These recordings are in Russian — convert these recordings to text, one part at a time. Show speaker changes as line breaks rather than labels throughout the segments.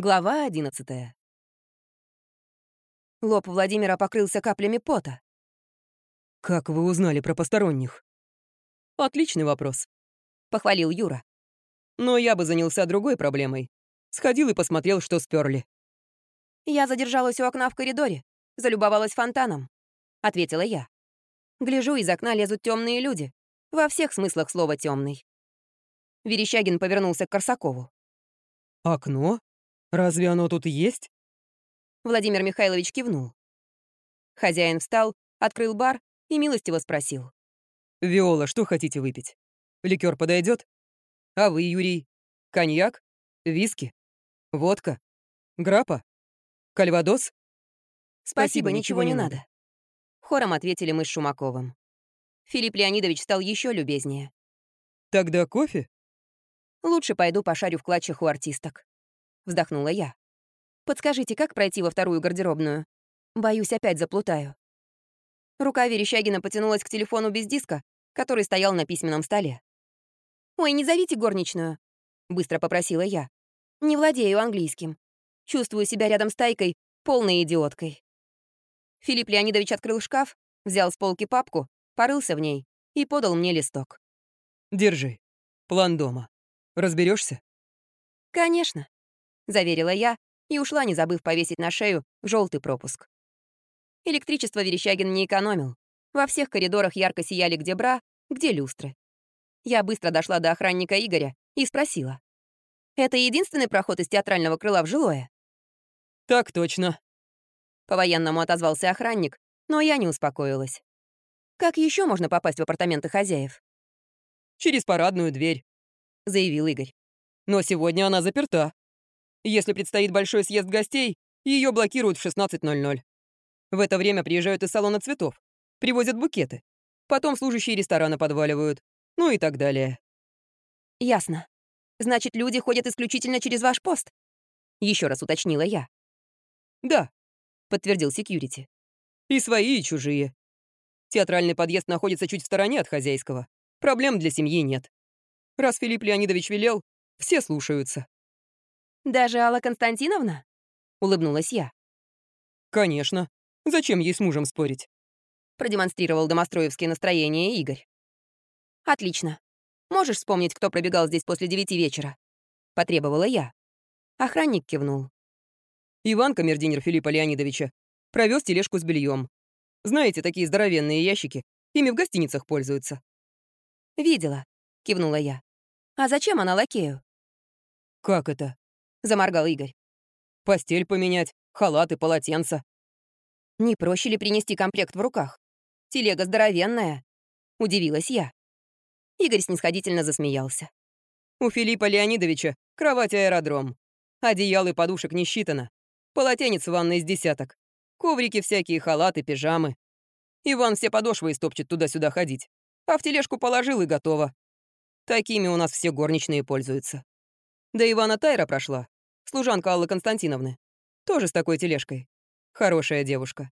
Глава 11 Лоб Владимира покрылся каплями пота.
«Как вы узнали про посторонних?» «Отличный вопрос», — похвалил Юра. «Но я бы занялся другой проблемой. Сходил и посмотрел, что сперли».
«Я задержалась у окна в коридоре, залюбовалась фонтаном», — ответила я. Гляжу, из окна лезут темные люди. Во всех смыслах слова темный. Верещагин повернулся к Корсакову.
«Окно? Разве оно тут есть?»
Владимир Михайлович кивнул. Хозяин встал, открыл бар и милостиво спросил.
«Виола, что хотите выпить? Ликер подойдет? А вы, Юрий? Коньяк? Виски? Водка? Грапа? Кальвадос?»
«Спасибо, ничего не надо». Хором ответили мы с Шумаковым. Филипп Леонидович стал еще любезнее.
«Тогда кофе?»
«Лучше пойду пошарю в клатчах у артисток», — вздохнула я. «Подскажите, как пройти во вторую гардеробную? Боюсь, опять заплутаю». Рука Верещагина потянулась к телефону без диска, который стоял на письменном столе. «Ой, не зовите горничную», — быстро попросила я. «Не владею английским. Чувствую себя рядом с Тайкой полной идиоткой». Филипп Леонидович открыл шкаф, взял с полки папку, порылся в ней и подал мне листок.
«Держи. План дома. Разберешься?
«Конечно», — заверила я и ушла, не забыв повесить на шею желтый пропуск. Электричество Верещагин не экономил. Во всех коридорах ярко сияли где бра, где люстры. Я быстро дошла до охранника Игоря и спросила. «Это единственный проход из театрального крыла в жилое?»
«Так точно»,
по-военному отозвался охранник, но я не успокоилась. Как еще можно попасть в апартаменты хозяев?
«Через парадную дверь», — заявил Игорь. «Но сегодня она заперта. Если предстоит большой съезд гостей, ее блокируют в 16.00. В это время приезжают из салона цветов, привозят букеты. Потом служащие ресторана подваливают. Ну и так далее».
«Ясно. Значит, люди ходят исключительно через ваш пост?» Еще раз уточнила я.
«Да», —
подтвердил секьюрити.
«И свои, и чужие. Театральный подъезд находится чуть в стороне от хозяйского. Проблем для семьи нет. Раз Филипп Леонидович велел, все слушаются».
«Даже Алла Константиновна?» — улыбнулась я.
«Конечно. Зачем ей с мужем спорить?»
Продемонстрировал домостроевские настроения Игорь. «Отлично. Можешь вспомнить, кто пробегал здесь после девяти вечера?» — потребовала я. Охранник кивнул.
Иван, камердинер Филиппа Леонидовича, провез тележку с бельем. Знаете, такие здоровенные ящики, ими в гостиницах пользуются.
«Видела», — кивнула я. «А зачем она лакею?»
«Как это?»
— заморгал Игорь.
«Постель поменять, халаты, полотенца».
«Не проще ли принести комплект в руках? Телега здоровенная», — удивилась я. Игорь снисходительно засмеялся.
«У Филиппа Леонидовича кровать-аэродром. Одеял и подушек не считано. Полотенец в ванной из десяток. Коврики всякие, халаты, пижамы. Иван все подошвы истопчет туда-сюда ходить. А в тележку положил и готово. Такими у нас все горничные пользуются. Да Ивана Тайра прошла. Служанка Аллы Константиновны. Тоже с такой тележкой. Хорошая девушка.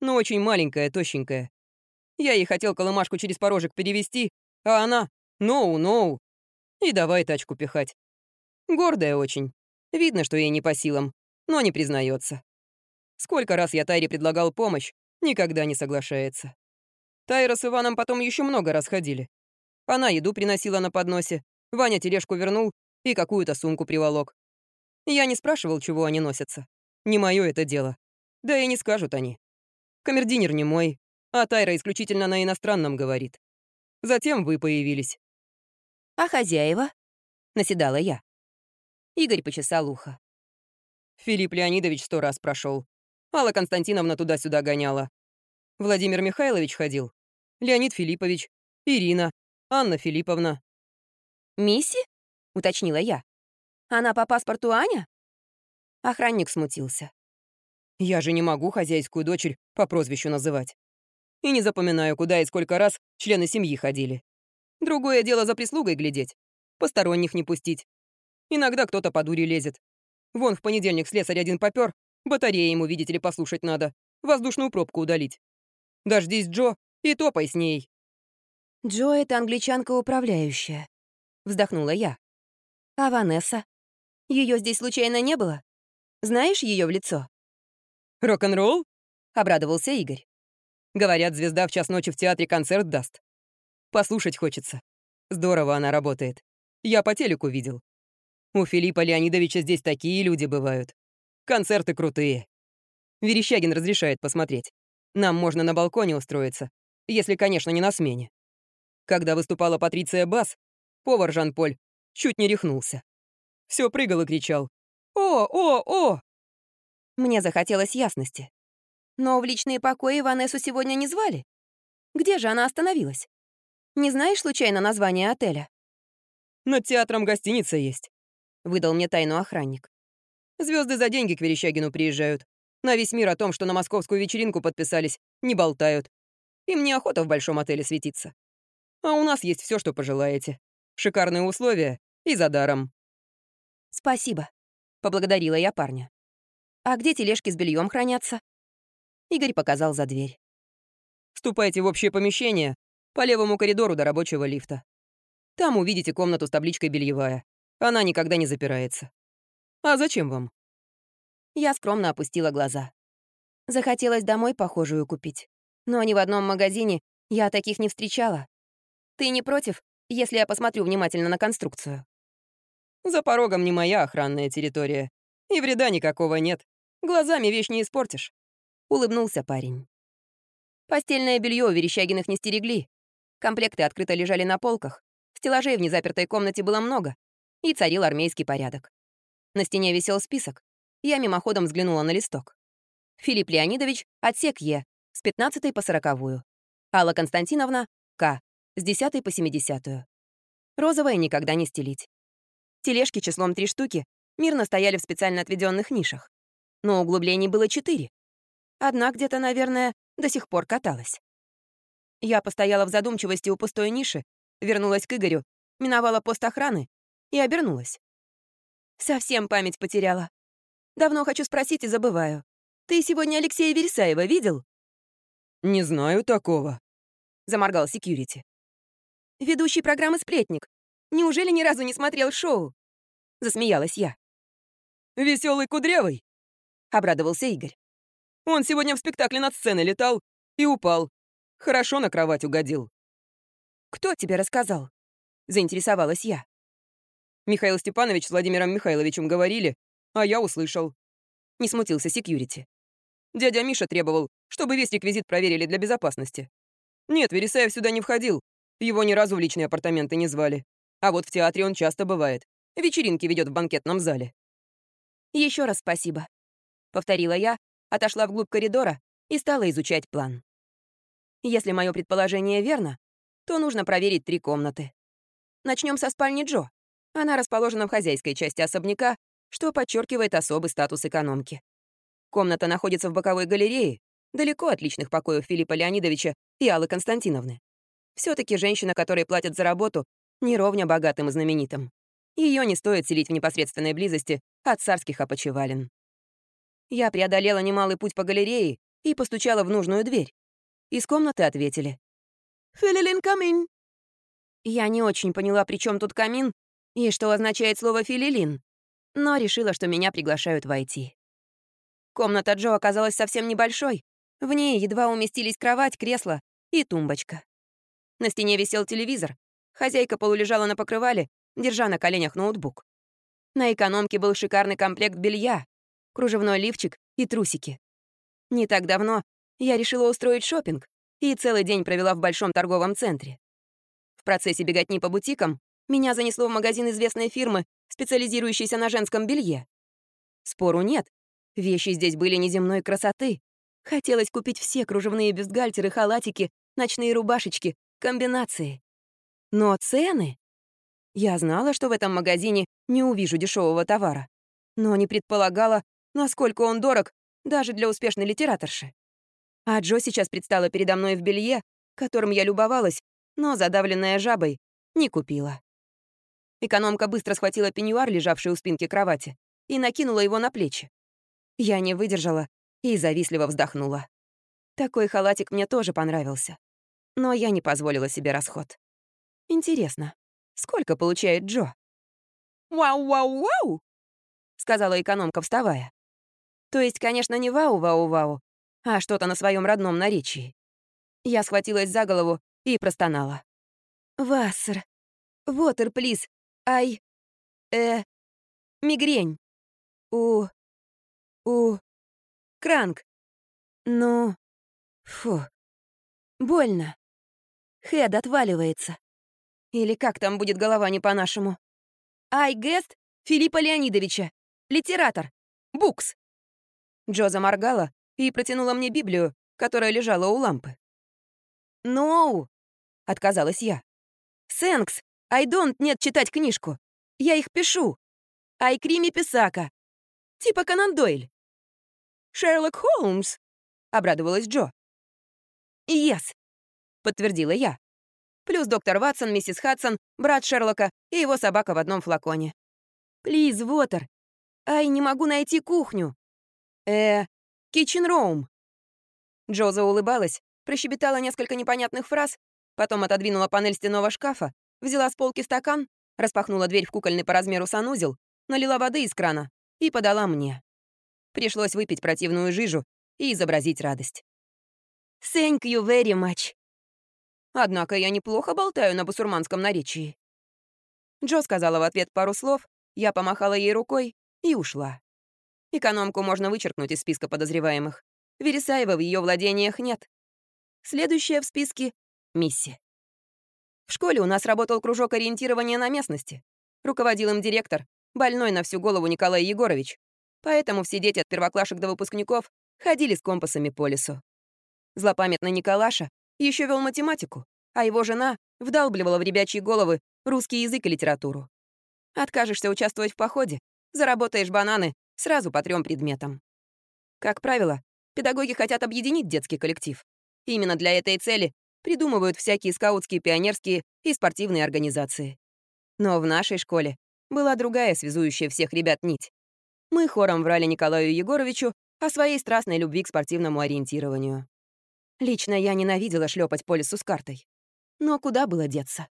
Но очень маленькая, тощенькая. Я ей хотел колымашку через порожек перевести, а она «ноу-ноу». И давай тачку пихать. Гордая очень. Видно, что ей не по силам но не признается. Сколько раз я Тайре предлагал помощь, никогда не соглашается. Тайра с Иваном потом еще много раз ходили. Она еду приносила на подносе, Ваня тележку вернул и какую-то сумку приволок. Я не спрашивал, чего они носятся. Не мое это дело. Да и не скажут они. Камердинер не мой, а Тайра исключительно на иностранном говорит. Затем вы появились.
«А хозяева?» — наседала я. Игорь почесал ухо.
Филипп Леонидович сто раз прошел. Алла Константиновна туда-сюда гоняла. Владимир Михайлович ходил. Леонид Филиппович. Ирина. Анна Филипповна.
«Мисси?» — уточнила я. «Она по паспорту Аня?» Охранник смутился.
«Я же не могу хозяйскую дочерь по прозвищу называть. И не запоминаю, куда и сколько раз члены семьи ходили. Другое дело за прислугой глядеть. Посторонних не пустить. Иногда кто-то по дуре лезет. Вон в понедельник слесарь один попёр, батареи ему, видите ли, послушать надо, воздушную пробку удалить. Дождись Джо и топай с ней».
«Джо — это англичанка-управляющая», — вздохнула я. «А Ванесса? Ее здесь случайно не было? Знаешь ее в лицо?»
«Рок-н-ролл?»
— обрадовался Игорь.
«Говорят, звезда в час ночи в театре концерт даст. Послушать хочется. Здорово она работает. Я по телеку видел. У Филиппа Леонидовича здесь такие люди бывают. Концерты крутые. Верещагин разрешает посмотреть. Нам можно на балконе устроиться, если, конечно, не на смене. Когда выступала Патриция Бас, повар Жан-Поль чуть не рехнулся. Все прыгал и кричал «О, о, о!»
Мне захотелось ясности. Но в личные покои Ванессу сегодня не звали. Где же она остановилась? Не знаешь случайно название отеля?
Над театром гостиница есть.
Выдал мне тайну охранник.
Звезды за деньги к Верещагину приезжают. На весь мир о том, что на московскую вечеринку подписались, не болтают. Им неохота в большом отеле светиться. А у нас есть все, что пожелаете. Шикарные условия и за даром.
Спасибо, поблагодарила я парня. А где тележки с бельем хранятся? Игорь показал за дверь.
Вступайте в общее помещение по левому коридору до рабочего лифта. Там увидите комнату с табличкой «Бельевая». Она никогда не запирается. А зачем вам?
Я скромно опустила глаза. Захотелось домой похожую купить. Но ни в одном магазине я таких не встречала. Ты не против, если я посмотрю внимательно на конструкцию?
За порогом не моя охранная территория. И вреда никакого нет. Глазами вещь не испортишь.
Улыбнулся парень. Постельное белье у Верещагиных не стерегли. Комплекты открыто лежали на полках. Стеллажей в незапертой комнате было много и царил армейский порядок. На стене висел список. Я мимоходом взглянула на листок. Филипп Леонидович, отсек Е, с 15 по 40. Алла Константиновна, К, с 10 по 70. Розовое никогда не стелить. Тележки числом три штуки мирно стояли в специально отведенных нишах. Но углублений было четыре. Одна где-то, наверное, до сих пор каталась. Я постояла в задумчивости у пустой ниши, вернулась к Игорю, миновала пост охраны и обернулась. Совсем память потеряла. Давно хочу спросить и забываю. Ты сегодня Алексея Вересаева видел?
Не знаю такого,
заморгал секьюрити. Ведущий программы «Сплетник». Неужели ни разу не смотрел шоу? Засмеялась я.
Веселый кудрявый,
обрадовался Игорь.
Он сегодня в спектакле над сценой летал и упал. Хорошо на кровать угодил.
Кто тебе рассказал? Заинтересовалась я.
Михаил Степанович с Владимиром Михайловичем говорили, а я услышал.
Не смутился секьюрити.
Дядя Миша требовал, чтобы весь реквизит проверили для безопасности. Нет, Вересаев сюда не входил. Его ни разу в личные апартаменты не звали. А вот в театре он часто бывает. Вечеринки ведет в банкетном зале.
Еще раз спасибо. Повторила я, отошла вглубь коридора и стала изучать план. Если мое предположение верно, то нужно проверить три комнаты. Начнем со спальни Джо. Она расположена в хозяйской части особняка, что подчеркивает особый статус экономки. Комната находится в боковой галерее, далеко от личных покоев Филиппа Леонидовича и Аллы Константиновны. все таки женщина, которой платят за работу, не ровня богатым и знаменитым. Ее не стоит селить в непосредственной близости от царских опочивален. Я преодолела немалый путь по галерее и постучала в нужную дверь. Из комнаты ответили. «Филилин камин». Я не очень поняла, при чем тут камин, и что означает слово «филилин», но решила, что меня приглашают войти. Комната Джо оказалась совсем небольшой. В ней едва уместились кровать, кресло и тумбочка. На стене висел телевизор. Хозяйка полулежала на покрывале, держа на коленях ноутбук. На экономке был шикарный комплект белья, кружевной лифчик и трусики. Не так давно я решила устроить шопинг и целый день провела в большом торговом центре. В процессе беготни по бутикам меня занесло в магазин известной фирмы, специализирующейся на женском белье. Спору нет. Вещи здесь были неземной красоты. Хотелось купить все кружевные бюстгальтеры, халатики, ночные рубашечки, комбинации. Но цены... Я знала, что в этом магазине не увижу дешевого товара, но не предполагала, насколько он дорог даже для успешной литераторши. А Джо сейчас предстала передо мной в белье, которым я любовалась, но, задавленная жабой, не купила. Экономка быстро схватила пеньюар, лежавший у спинки кровати, и накинула его на плечи. Я не выдержала и завистливо вздохнула. Такой халатик мне тоже понравился. Но я не позволила себе расход. Интересно, сколько получает Джо? «Вау-вау-вау!» — сказала экономка, вставая. То есть, конечно, не вау-вау-вау, а что-то на своем родном наречии. Я схватилась за голову и простонала. «Вассер! Вотер, плиз! Ай... Э... Мигрень! У... У... Кранк! Ну... Фу... Больно. Хед отваливается. Или как там будет голова не по-нашему? Ай, Гест Филиппа Леонидовича. Литератор. Букс. Джо заморгала и протянула мне Библию, которая лежала у лампы. «Ноу!» — отказалась я. «Сэнкс! I don't нет читать книжку. Я их пишу. Ай Крими Писака. Типа Конан Дойль». «Шерлок Холмс!» — обрадовалась Джо. «Yes!» — подтвердила я. Плюс доктор Ватсон, миссис Хадсон, брат Шерлока и его собака в одном флаконе. «Плиз, Вотер! Ай, не могу найти кухню!» «Э, kitchen room!» Джо заулыбалась, прощебетала несколько непонятных фраз, потом отодвинула панель стенного шкафа, взяла с полки стакан, распахнула дверь в кукольный по размеру санузел, налила воды из крана и подала мне. Пришлось выпить противную жижу и изобразить радость. «Thank you very much». Однако я неплохо болтаю на басурманском наречии. Джо сказала в ответ пару слов, я помахала ей рукой и ушла. Экономку можно вычеркнуть из списка подозреваемых. Вересаева в ее владениях нет. Следующая в списке — Мисси. В школе у нас работал кружок ориентирования на местности. Руководил им директор, больной на всю голову Николай Егорович. Поэтому все дети от первоклашек до выпускников ходили с компасами по лесу. Злопамятный Николаша еще вел математику, а его жена вдалбливала в ребячьи головы русский язык и литературу. Откажешься участвовать в походе, заработаешь бананы сразу по трем предметам. Как правило, педагоги хотят объединить детский коллектив. Именно для этой цели придумывают всякие скаутские, пионерские и спортивные организации. Но в нашей школе была другая связующая всех ребят нить. Мы хором врали Николаю Егоровичу о своей страстной любви к спортивному ориентированию. Лично я ненавидела шлепать по лесу с картой. Но куда было деться?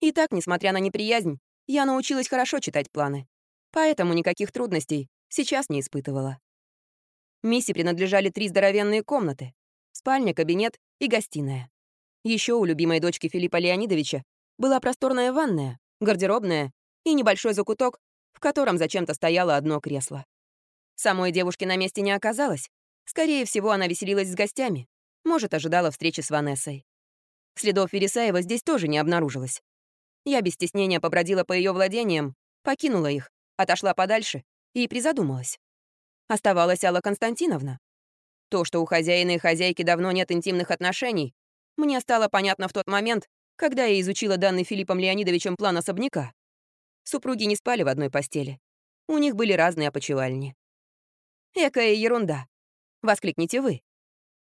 И так, несмотря на неприязнь, я научилась хорошо читать планы. Поэтому никаких трудностей сейчас не испытывала. Миссе принадлежали три здоровенные комнаты. Спальня, кабинет и гостиная. Еще у любимой дочки Филиппа Леонидовича была просторная ванная, гардеробная и небольшой закуток, в котором зачем-то стояло одно кресло. Самой девушки на месте не оказалось. Скорее всего, она веселилась с гостями. Может, ожидала встречи с Ванессой. Следов Вересаева здесь тоже не обнаружилось. Я без стеснения побродила по ее владениям, покинула их, отошла подальше и призадумалась. Оставалась Алла Константиновна. То, что у хозяина и хозяйки давно нет интимных отношений, мне стало понятно в тот момент, когда я изучила данный Филиппом Леонидовичем план особняка. Супруги не спали в одной постели. У них были разные опочивальни. «Экая ерунда!» — воскликните вы.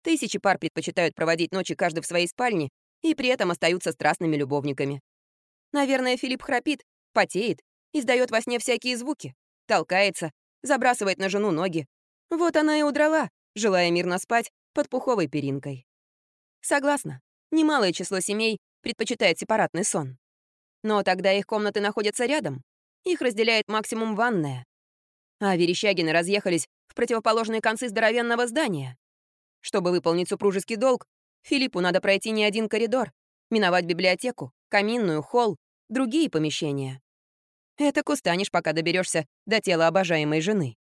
Тысячи пар предпочитают проводить ночи каждый в своей спальне и при этом остаются страстными любовниками. Наверное, Филипп храпит, потеет, издает во сне всякие звуки, толкается, забрасывает на жену ноги. Вот она и удрала, желая мирно спать под пуховой перинкой. Согласна, немалое число семей предпочитает сепаратный сон. Но тогда их комнаты находятся рядом, их разделяет максимум ванная. А Верещагины разъехались в противоположные концы здоровенного здания. Чтобы выполнить супружеский долг, Филиппу надо пройти не один коридор, миновать библиотеку, каминную, холл, другие помещения. Это устанешь, пока доберешься до тела обожаемой жены.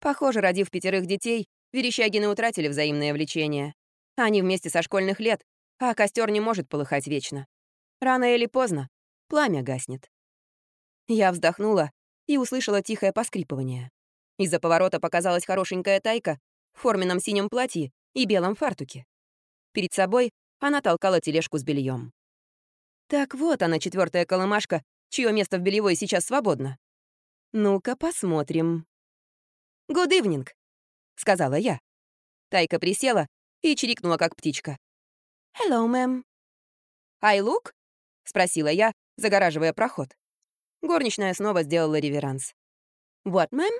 Похоже, родив пятерых детей, Верещагины утратили взаимное влечение. Они вместе со школьных лет, а костер не может полыхать вечно. Рано или поздно пламя гаснет. Я вздохнула и услышала тихое поскрипывание. Из-за поворота показалась хорошенькая тайка в форменном синем платье и белом фартуке. Перед собой она толкала тележку с бельем. Так вот она, четвертая колымашка, чье место в бельевой сейчас свободно. Ну-ка посмотрим. «Good evening», — сказала я. Тайка присела и чирикнула, как птичка. «Hello, мэм». «I look?» — спросила я, загораживая проход. Горничная снова сделала реверанс. «What, мэм?»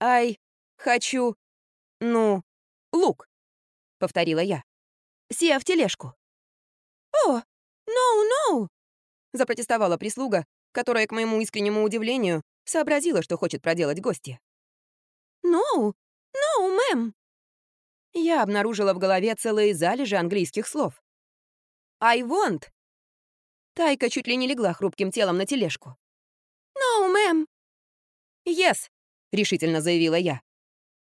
«I хочу... ну, лук», — повторила я. «Сия в тележку». «О, «No-no!» — запротестовала прислуга, которая, к моему искреннему удивлению, сообразила, что хочет проделать гости. «No, «No, мэм!» Я обнаружила в голове целые залежи английских слов. «I want!» Тайка чуть ли не легла хрупким телом на тележку. «No, мэм!» «Yes!» — решительно заявила я.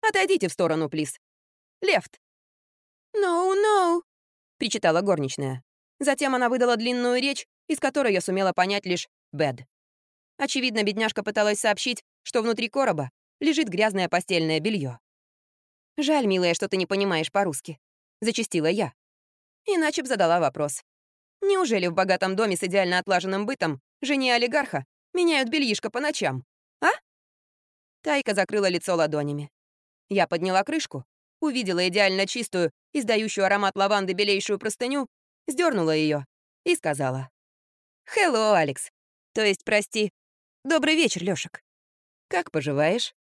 «Отойдите в сторону, плиз. Лефт!» «No, no!» — причитала горничная. Затем она выдала длинную речь, из которой я сумела понять лишь «bed». Очевидно, бедняжка пыталась сообщить, что внутри короба лежит грязное постельное белье. «Жаль, милая, что ты не понимаешь по-русски», — зачастила я. Иначе б задала вопрос. Неужели в богатом доме с идеально отлаженным бытом жене олигарха меняют бельишко по ночам, а? Тайка закрыла лицо ладонями. Я подняла крышку, увидела идеально чистую, издающую аромат лаванды белейшую простыню, сдернула ее и сказала. «Hello, Алекс. То есть, прости. Добрый вечер, Лёшек. Как поживаешь?»